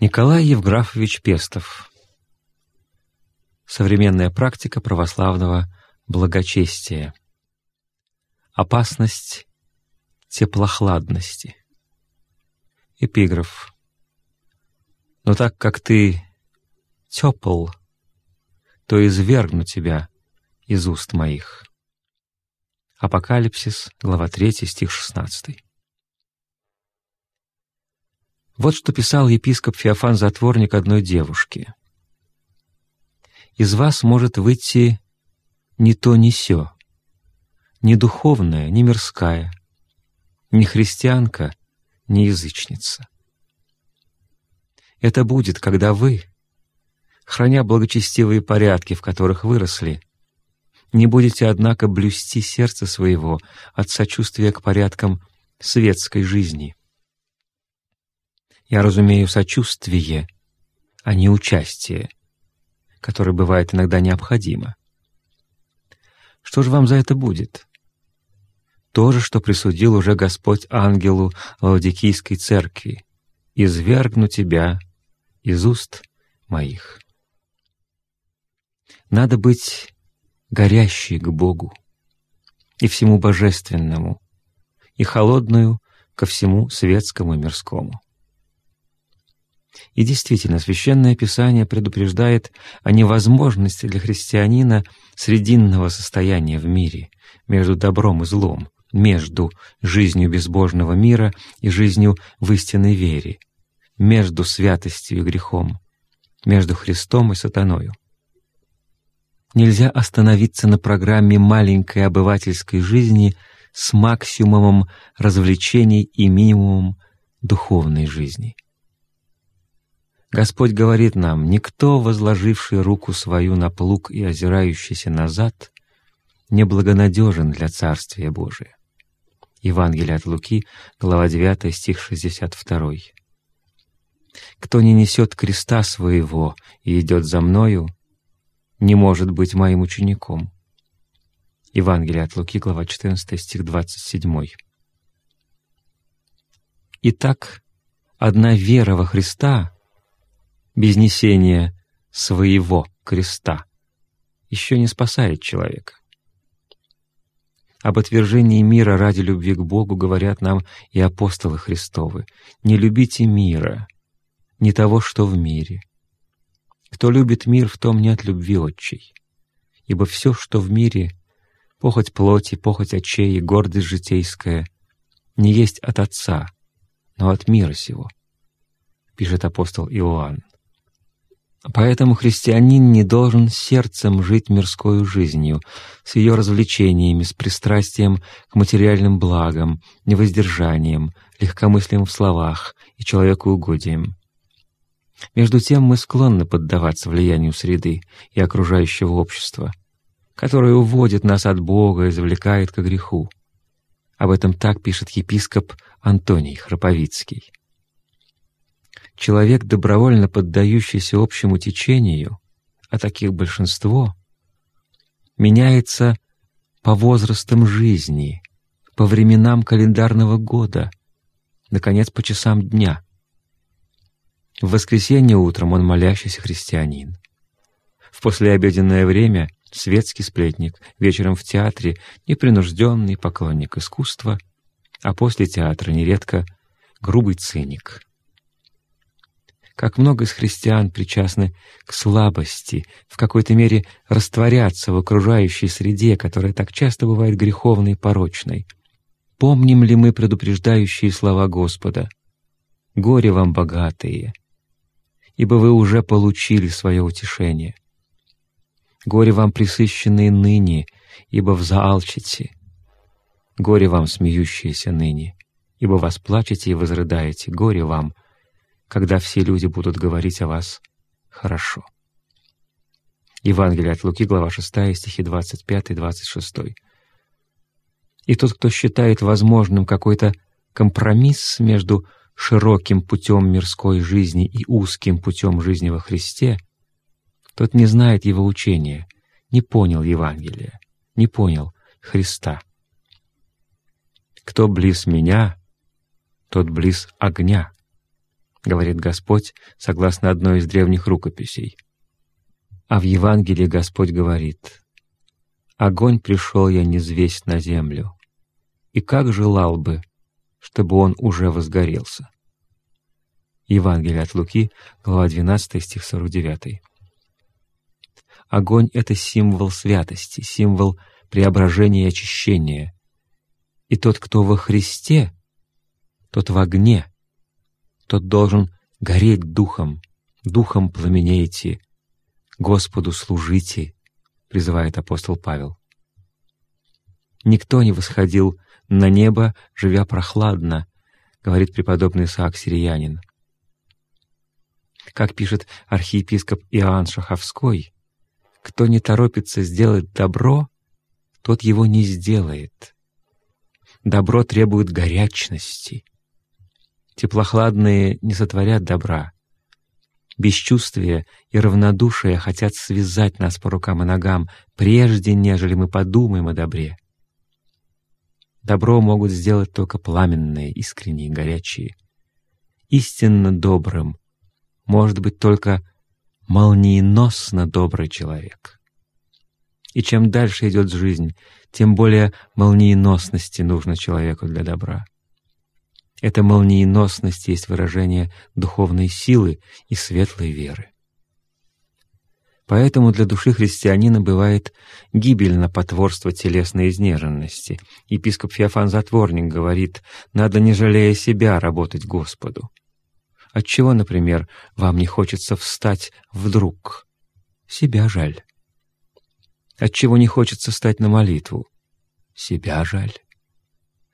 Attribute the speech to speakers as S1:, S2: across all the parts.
S1: Николай Евграфович Пестов. Современная практика православного благочестия. Опасность теплохладности. Эпиграф. Но так как ты тепл, то извергну тебя из уст моих. Апокалипсис, глава 3, стих 16. Вот что писал епископ Феофан Затворник одной девушке. «Из вас может выйти ни то, ни сё, ни духовная, ни мирская, ни христианка, ни язычница. Это будет, когда вы, храня благочестивые порядки, в которых выросли, не будете, однако, блюсти сердце своего от сочувствия к порядкам светской жизни, я разумею сочувствие, а не участие, которое бывает иногда необходимо. Что же вам за это будет? То же, что присудил уже Господь ангелу Лаодикийской церкви — «Извергну тебя из уст моих». Надо быть горящей к Богу и всему божественному, и холодную ко всему светскому и мирскому. И действительно, Священное Писание предупреждает о невозможности для христианина срединного состояния в мире, между добром и злом, между жизнью безбожного мира и жизнью в истинной вере, между святостью и грехом, между Христом и сатаною. Нельзя остановиться на программе маленькой обывательской жизни с максимумом развлечений и минимумом духовной жизни — Господь говорит нам, «Никто, возложивший руку свою на плуг и озирающийся назад, неблагонадежен для Царствия Божия». Евангелие от Луки, глава 9, стих 62. «Кто не несет креста своего и идет за Мною, не может быть моим учеником». Евангелие от Луки, глава 14, стих 27. Итак, одна вера во Христа — без несения своего креста еще не спасает человека. Об отвержении мира ради любви к Богу говорят нам и апостолы Христовы. «Не любите мира, не того, что в мире. Кто любит мир, в том нет любви отчей. Ибо все, что в мире, похоть плоти, похоть очей и гордость житейская, не есть от Отца, но от мира сего», — пишет апостол Иоанн. Поэтому христианин не должен сердцем жить мирской жизнью, с ее развлечениями, с пристрастием к материальным благам, невоздержанием, легкомыслием в словах и человекоугодием. Между тем мы склонны поддаваться влиянию среды и окружающего общества, которое уводит нас от Бога и завлекает к греху. Об этом так пишет епископ Антоний Храповицкий. Человек, добровольно поддающийся общему течению, а таких большинство, меняется по возрастам жизни, по временам календарного года, наконец, по часам дня. В воскресенье утром он молящийся христианин. В послеобеденное время — светский сплетник, вечером в театре — непринужденный поклонник искусства, а после театра нередко — грубый циник — как много из христиан причастны к слабости, в какой-то мере растворяться в окружающей среде, которая так часто бывает греховной и порочной. Помним ли мы предупреждающие слова Господа? «Горе вам, богатые, ибо вы уже получили свое утешение. Горе вам, присыщенные ныне, ибо взаалчите. Горе вам, смеющиеся ныне, ибо вас плачете и возрыдаете. Горе вам — когда все люди будут говорить о вас хорошо. Евангелие от Луки, глава 6, стихи 25-26. И тот, кто считает возможным какой-то компромисс между широким путем мирской жизни и узким путем жизни во Христе, тот не знает его учения, не понял Евангелия, не понял Христа. Кто близ меня, тот близ огня, говорит Господь согласно одной из древних рукописей. А в Евангелии Господь говорит, «Огонь пришел я незвесть на землю, и как желал бы, чтобы он уже возгорелся». Евангелие от Луки, глава 12, стих 49. Огонь — это символ святости, символ преображения и очищения. И тот, кто во Христе, тот в огне, тот должен гореть духом, духом пламенейте, Господу служите, призывает апостол Павел. Никто не восходил на небо, живя прохладно, говорит преподобный Исаак Сириянин. Как пишет архиепископ Иоанн Шаховской, кто не торопится сделать добро, тот его не сделает. Добро требует горячности. Теплохладные не сотворят добра. Бесчувствие и равнодушие хотят связать нас по рукам и ногам, прежде нежели мы подумаем о добре. Добро могут сделать только пламенные, искренние, горячие. Истинно добрым может быть только молниеносно добрый человек. И чем дальше идет жизнь, тем более молниеносности нужно человеку для добра. Эта молниеносность есть выражение духовной силы и светлой веры. Поэтому для души христианина бывает гибельно потворство телесной изнеженности. Епископ Феофан Затворник говорит, надо, не жалея себя, работать Господу. Отчего, например, вам не хочется встать вдруг? Себя жаль. Отчего не хочется встать на молитву? Себя жаль.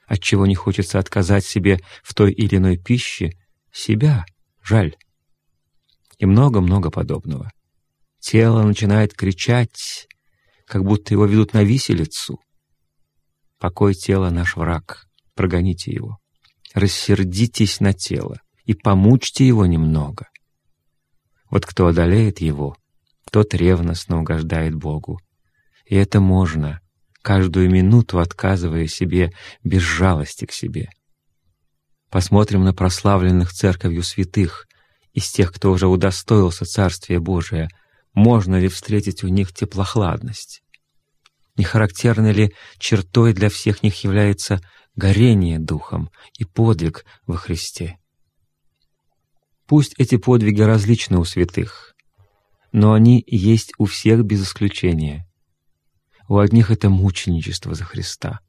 S1: Отчего не хочется отказать себе в той или иной пище? Себя жаль. И много-много подобного. Тело начинает кричать, как будто его ведут на виселицу. Покой тела — наш враг, прогоните его. Рассердитесь на тело и помучьте его немного. Вот кто одолеет его, тот ревностно угождает Богу. И это можно, каждую минуту отказывая себе без жалости к себе. Посмотрим на прославленных церковью святых, из тех, кто уже удостоился Царствия Божия, можно ли встретить у них теплохладность? Не характерной ли чертой для всех них является горение духом и подвиг во Христе? Пусть эти подвиги различны у святых, но они есть у всех без исключения. У одних это мученичество за Христа,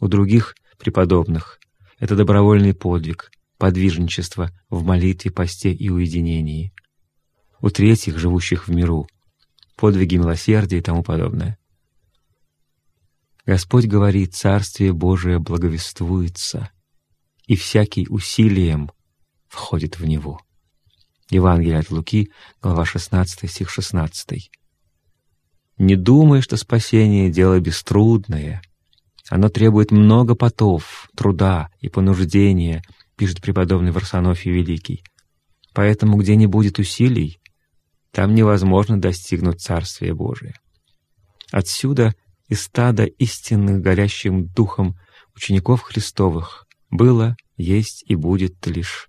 S1: у других, преподобных, это добровольный подвиг, подвижничество в молитве, посте и уединении. У третьих, живущих в миру, подвиги милосердия и тому подобное. Господь говорит, Царствие Божие благовествуется, и всякий усилием входит в него. Евангелие от Луки, глава 16, стих 16. «Не думай, что спасение — дело беструдное. Оно требует много потов, труда и понуждения», пишет преподобный Варсонофий Великий. «Поэтому, где не будет усилий, там невозможно достигнуть Царствия Божия». Отсюда из стада истинных горящим духом учеников Христовых было, есть и будет лишь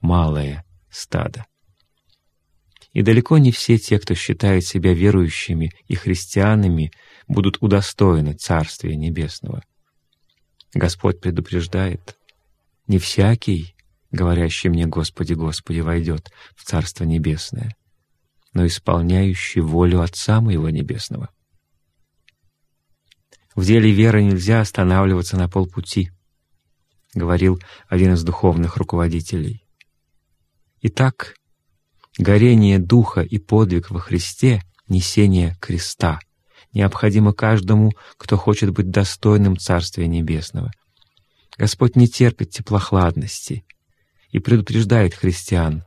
S1: малое стадо. И далеко не все те, кто считает себя верующими и христианами, будут удостоены Царствия Небесного. Господь предупреждает, «Не всякий, говорящий мне «Господи, Господи», войдет в Царство Небесное, но исполняющий волю Отца Моего Небесного». В деле веры нельзя останавливаться на полпути, говорил один из духовных руководителей. Итак, горение духа и подвиг во Христе, несение креста, необходимо каждому, кто хочет быть достойным Царствия Небесного. Господь не терпит теплохладности и предупреждает христиан,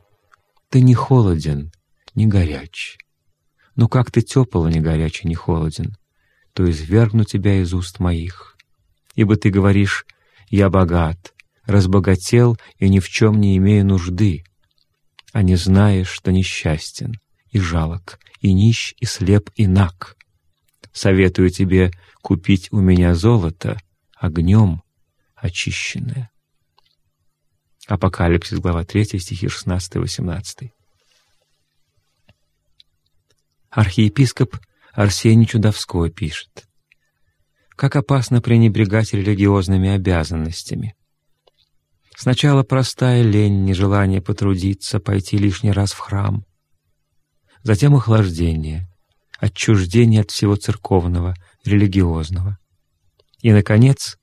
S1: «Ты не холоден, не горяч. Но как ты тепл, не горяч и не холоден, то извергну тебя из уст моих. Ибо ты говоришь, я богат, разбогател и ни в чем не имею нужды, а не знаешь, что несчастен, и жалок, и нищ, и слеп, и наг. Советую тебе купить у меня золото огнем очищенное. Апокалипсис, глава 3, стихи 16-18. Архиепископ Арсений Чудовской пишет, «Как опасно пренебрегать религиозными обязанностями. Сначала простая лень, нежелание потрудиться, пойти лишний раз в храм. Затем охлаждение, отчуждение от всего церковного, религиозного. И, наконец,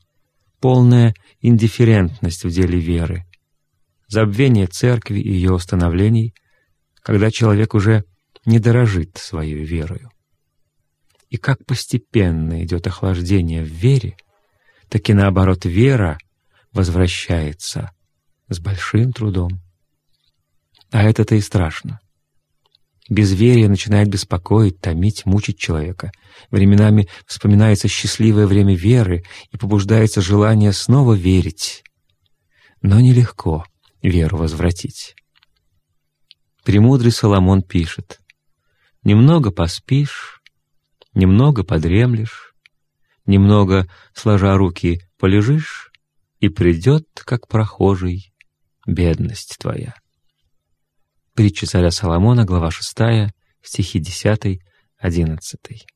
S1: полная индифферентность в деле веры, забвение церкви и ее установлений, когда человек уже не дорожит своей верою. И как постепенно идет охлаждение в вере, так и наоборот вера возвращается с большим трудом. А это-то и страшно. Безверие начинает беспокоить, томить, мучить человека. Временами вспоминается счастливое время веры и побуждается желание снова верить. Но нелегко веру возвратить. Премудрый Соломон пишет, «Немного поспишь, немного подремлешь, немного, сложа руки, полежишь, и придет, как прохожий, бедность твоя». Притча царя Соломона, глава 6, стихи 10, 11.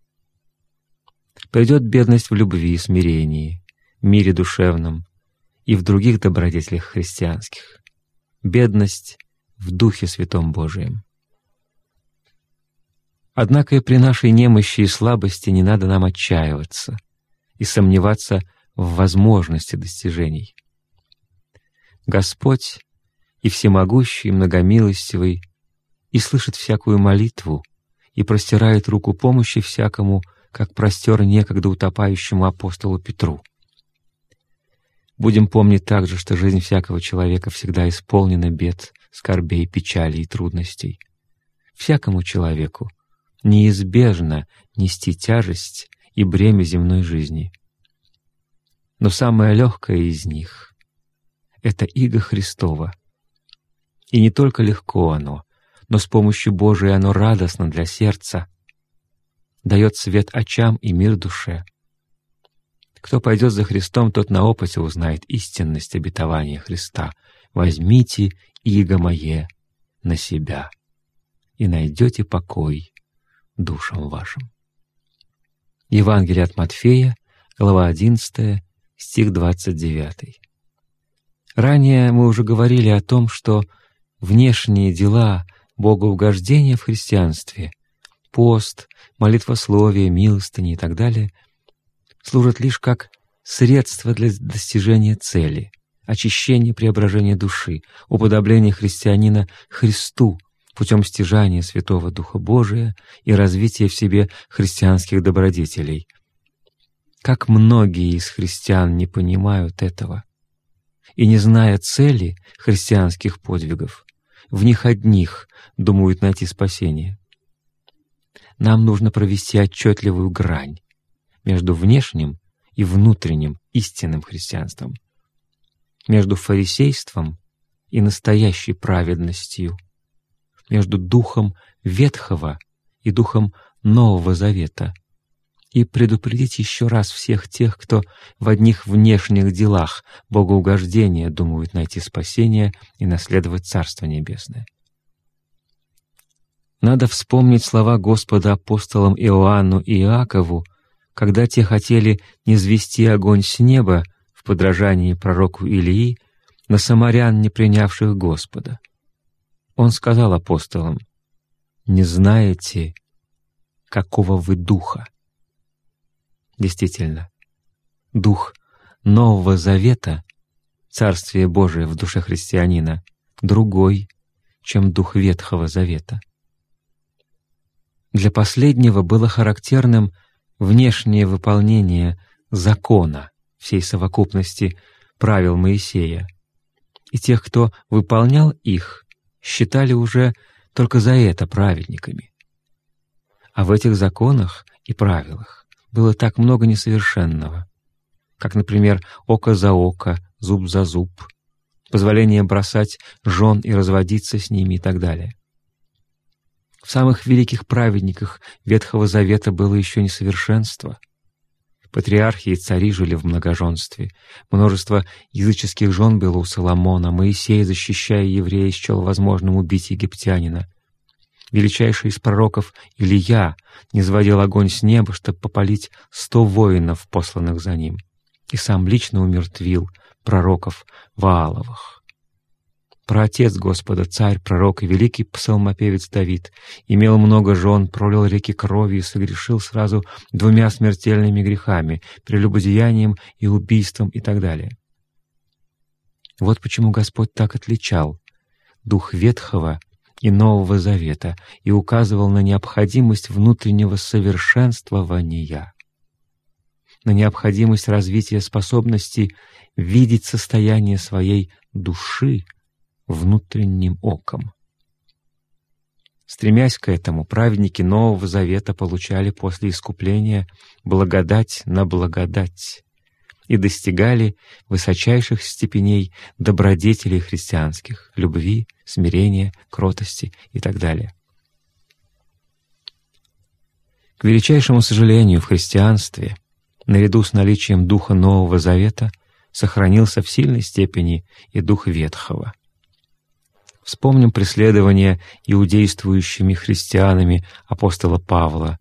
S1: Придет бедность в любви, смирении, мире душевном и в других добродетелях христианских. Бедность в Духе Святом Божием. Однако и при нашей немощи и слабости не надо нам отчаиваться и сомневаться в возможности достижений. Господь и всемогущий, и многомилостивый, и слышит всякую молитву, и простирает руку помощи всякому, как простер некогда утопающему апостолу Петру. Будем помнить также, что жизнь всякого человека всегда исполнена бед, скорбей, печалей и трудностей. Всякому человеку неизбежно нести тяжесть и бремя земной жизни. Но самое легкое из них — это иго Христова — и не только легко оно, но с помощью Божией оно радостно для сердца, дает свет очам и мир душе. Кто пойдет за Христом, тот на опыте узнает истинность обетования Христа. «Возьмите иго мое на себя, и найдете покой душам вашим». Евангелие от Матфея, глава 11, стих 29. Ранее мы уже говорили о том, что внешние дела богоугождения в христианстве, пост, молитвословие, милостыни и так далее, служат лишь как средство для достижения цели, очищения преображения души, уподобления христианина Христу путем стяжания Святого Духа Божия и развития в себе христианских добродетелей. Как многие из христиан не понимают этого и, не зная цели христианских подвигов, в них одних думают найти спасение. Нам нужно провести отчетливую грань между внешним и внутренним истинным христианством, между фарисейством и настоящей праведностью, между духом Ветхого и духом Нового Завета — и предупредить еще раз всех тех, кто в одних внешних делах богоугождения думают найти спасение и наследовать Царство Небесное. Надо вспомнить слова Господа апостолам Иоанну и Иакову, когда те хотели низвести огонь с неба в подражании пророку Илии на самарян, не принявших Господа. Он сказал апостолам, «Не знаете, какого вы духа». Действительно, дух Нового Завета, Царствие Божие в душе христианина, другой, чем дух Ветхого Завета. Для последнего было характерным внешнее выполнение закона всей совокупности правил Моисея, и тех, кто выполнял их, считали уже только за это праведниками. А в этих законах и правилах было так много несовершенного, как, например, око за око, зуб за зуб, позволение бросать жен и разводиться с ними и так далее. В самых великих праведниках Ветхого Завета было еще несовершенство. Патриархи и цари жили в многоженстве. Множество языческих жен было у Соломона. Моисей, защищая еврея, счел возможным убить египтянина. Величайший из пророков Илья не сводил огонь с неба, чтобы попалить сто воинов, посланных за ним, и сам лично умертвил пророков Вааловых. Проотец Господа, царь, пророк и великий псалмопевец Давид, имел много жен, пролил реки крови и согрешил сразу двумя смертельными грехами — прелюбодеянием и убийством и так далее. Вот почему Господь так отличал дух Ветхого и Нового Завета и указывал на необходимость внутреннего совершенствования, на необходимость развития способности видеть состояние своей души — внутренним оком. Стремясь к этому, праведники Нового Завета получали после искупления благодать на благодать и достигали высочайших степеней добродетелей христианских — любви, смирения, кротости и так далее. К величайшему сожалению, в христианстве, наряду с наличием Духа Нового Завета, сохранился в сильной степени и Дух Ветхого — Вспомним преследование иудействующими христианами апостола Павла,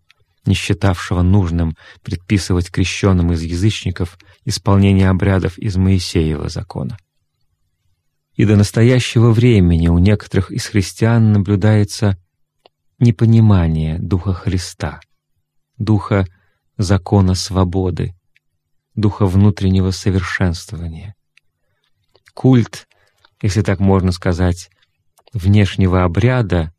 S1: не считавшего нужным предписывать крещенным из язычников исполнение обрядов из Моисеева закона. И до настоящего времени у некоторых из христиан наблюдается непонимание Духа Христа, Духа закона свободы, Духа внутреннего совершенствования. Культ, если так можно сказать, внешнего обряда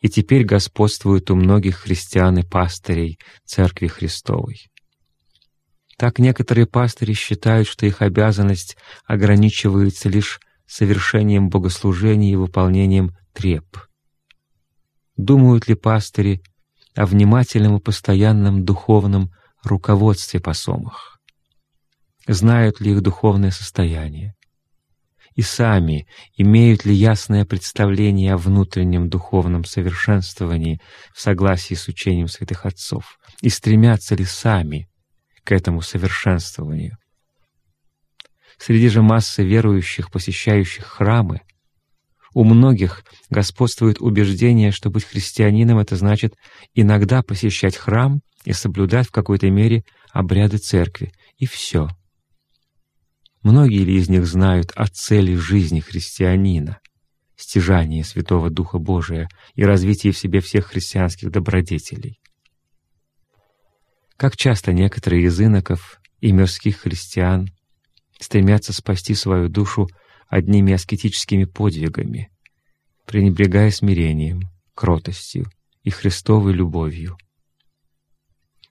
S1: и теперь господствует у многих христиан и пастырей Церкви Христовой. Так некоторые пастыри считают, что их обязанность ограничивается лишь совершением богослужений и выполнением треп. Думают ли пастыри о внимательном и постоянном духовном руководстве по сомах? Знают ли их духовное состояние? И сами имеют ли ясное представление о внутреннем духовном совершенствовании в согласии с учением святых отцов, и стремятся ли сами к этому совершенствованию. Среди же массы верующих, посещающих храмы, у многих господствует убеждение, что быть христианином — это значит иногда посещать храм и соблюдать в какой-то мере обряды церкви, и все — Многие ли из них знают о цели жизни христианина, стяжании Святого Духа Божия и развитии в себе всех христианских добродетелей? Как часто некоторые из иноков и мирских христиан стремятся спасти свою душу одними аскетическими подвигами, пренебрегая смирением, кротостью и Христовой любовью.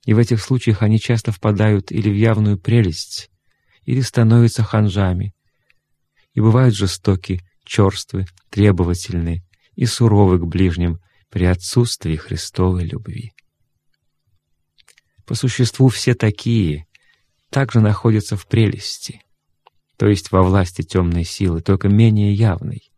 S1: И в этих случаях они часто впадают или в явную прелесть, или становятся ханжами, и бывают жестоки, черствы, требовательны и суровы к ближним при отсутствии Христовой любви. По существу все такие также находятся в прелести, то есть во власти темной силы, только менее явной.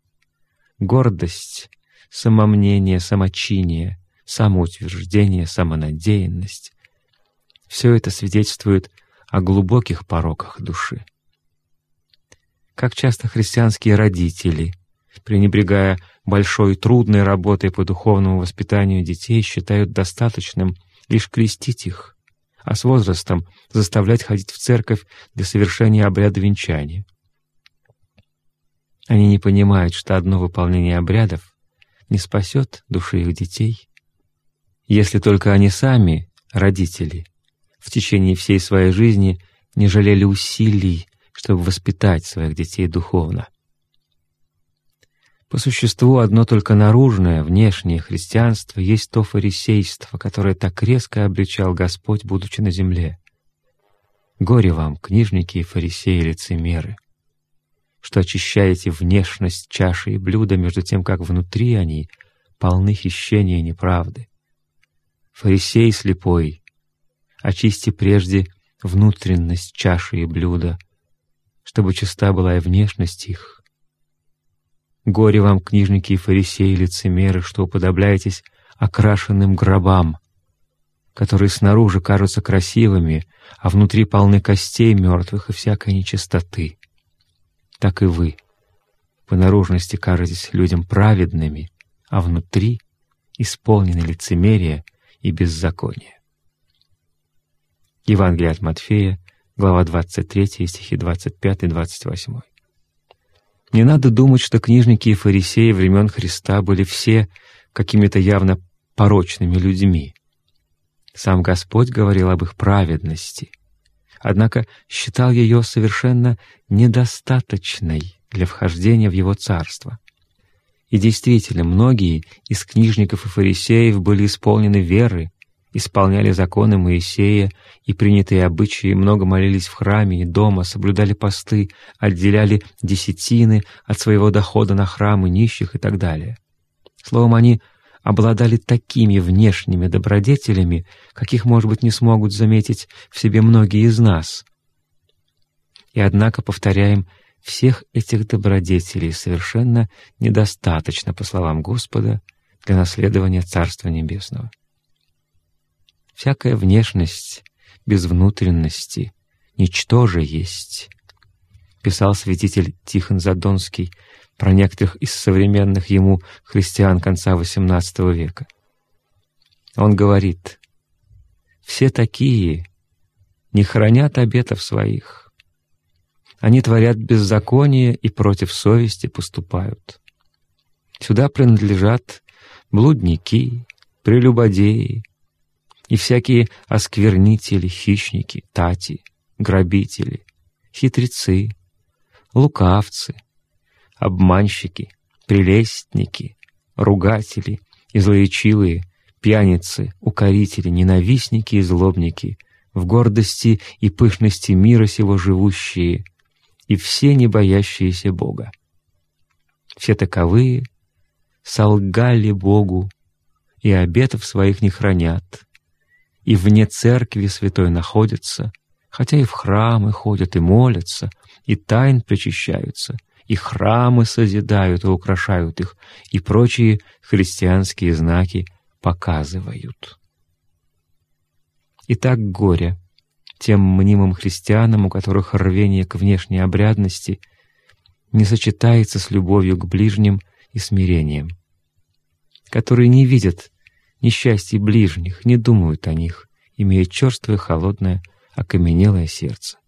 S1: Гордость, самомнение, самочиние, самоутверждение, самонадеянность — все это свидетельствует о глубоких пороках души. Как часто христианские родители, пренебрегая большой трудной работой по духовному воспитанию детей, считают достаточным лишь крестить их, а с возрастом заставлять ходить в церковь для совершения обряда венчания. Они не понимают, что одно выполнение обрядов не спасет души их детей, если только они сами, родители, в течение всей своей жизни не жалели усилий, чтобы воспитать своих детей духовно. По существу одно только наружное, внешнее христианство есть то фарисейство, которое так резко обличал Господь, будучи на земле. Горе вам, книжники и фарисеи-лицемеры, что очищаете внешность чаши и блюда, между тем, как внутри они полны хищения и неправды. Фарисей слепой, очисти прежде внутренность чаши и блюда, чтобы чиста была и внешность их. Горе вам, книжники и фарисеи, лицемеры, что уподобляетесь окрашенным гробам, которые снаружи кажутся красивыми, а внутри полны костей мертвых и всякой нечистоты. Так и вы по наружности кажетесь людям праведными, а внутри исполнены лицемерия и беззакония. Евангелие от Матфея, глава 23, стихи 25 и 28. Не надо думать, что книжники и фарисеи времен Христа были все какими-то явно порочными людьми. Сам Господь говорил об их праведности, однако считал ее совершенно недостаточной для вхождения в Его Царство. И действительно, многие из книжников и фарисеев были исполнены веры, исполняли законы Моисея и принятые обычаи, много молились в храме и дома, соблюдали посты, отделяли десятины от своего дохода на храмы нищих и так далее. Словом, они обладали такими внешними добродетелями, каких, может быть, не смогут заметить в себе многие из нас. И однако, повторяем, всех этих добродетелей совершенно недостаточно, по словам Господа, для наследования Царства Небесного. Всякая внешность без внутренности ничто же есть, писал святитель Тихон Задонский про некоторых из современных ему христиан конца XVIII века. Он говорит, «Все такие не хранят обетов своих. Они творят беззаконие и против совести поступают. Сюда принадлежат блудники, прелюбодеи, и всякие осквернители, хищники, тати, грабители, хитрецы, лукавцы, обманщики, прелестники, ругатели и злоечивые, пьяницы, укорители, ненавистники и злобники, в гордости и пышности мира сего живущие, и все не боящиеся Бога. Все таковые солгали Богу и обетов своих не хранят, и вне церкви святой находятся, хотя и в храмы ходят и молятся, и тайн причащаются, и храмы созидают и украшают их, и прочие христианские знаки показывают. Итак, горе тем мнимым христианам, у которых рвение к внешней обрядности не сочетается с любовью к ближним и смирением, которые не видят несчастье ближних, не думают о них, имея черствое, холодное, окаменелое сердце.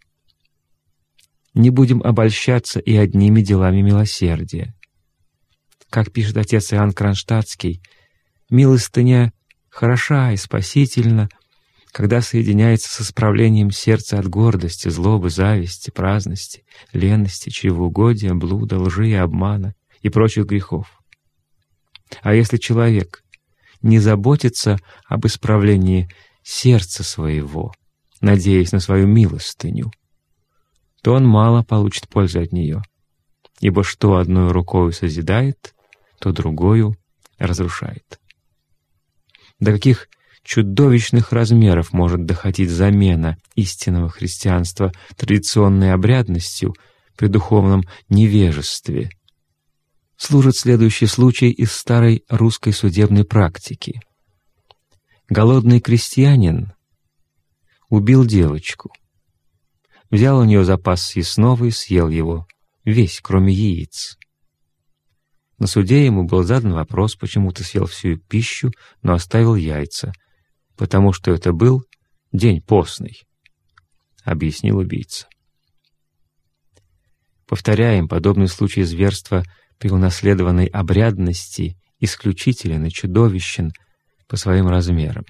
S1: Не будем обольщаться и одними делами милосердия. Как пишет отец Иоанн Кронштадтский, милостыня хороша и спасительна, когда соединяется с исправлением сердца от гордости, злобы, зависти, праздности, ленности, чревоугодия, блуда, лжи и обмана и прочих грехов. А если человек не заботится об исправлении сердца своего, надеясь на свою милостыню, то он мало получит пользы от нее. Ибо что одной рукою созидает, то другою разрушает. До каких чудовищных размеров может доходить замена истинного христианства традиционной обрядностью при духовном невежестве — служит следующий случай из старой русской судебной практики. Голодный крестьянин убил девочку, взял у нее запас съестного и съел его, весь, кроме яиц. На суде ему был задан вопрос, почему ты съел всю пищу, но оставил яйца, потому что это был день постный, объяснил убийца. Повторяем, подобный случай зверства — при унаследованной обрядности исключителен и чудовищен по своим размерам.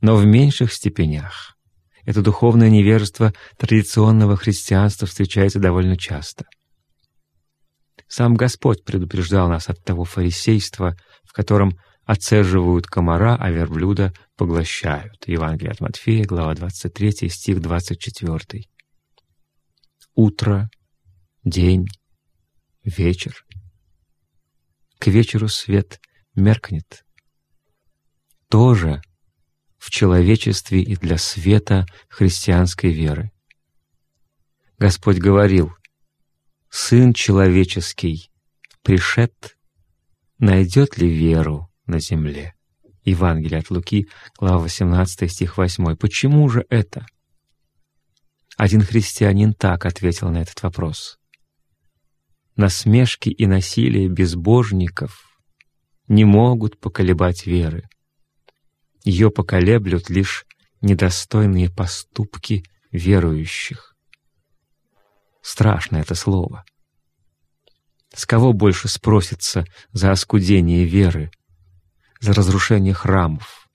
S1: Но в меньших степенях это духовное невежество традиционного христианства встречается довольно часто. Сам Господь предупреждал нас от того фарисейства, в котором отцеживают комара, а верблюда поглощают. Евангелие от Матфея, глава 23, стих 24. Утро, день, вечер. К вечеру свет меркнет. Тоже в человечестве и для света христианской веры. Господь говорил, «Сын человеческий, пришед, найдет ли веру на земле?» Евангелие от Луки, глава 18, стих 8. Почему же это? Один христианин так ответил на этот вопрос. Насмешки и насилие безбожников не могут поколебать веры. Ее поколеблют лишь недостойные поступки верующих. Страшно это слово. С кого больше спросится за оскудение веры, за разрушение храмов?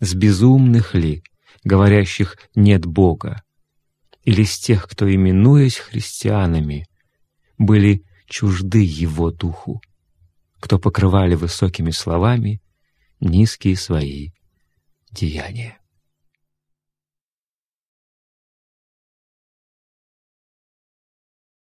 S1: С безумных ли, говорящих «нет Бога», или с тех, кто, именуясь христианами, были чужды Его Духу, кто покрывали высокими словами низкие свои деяния?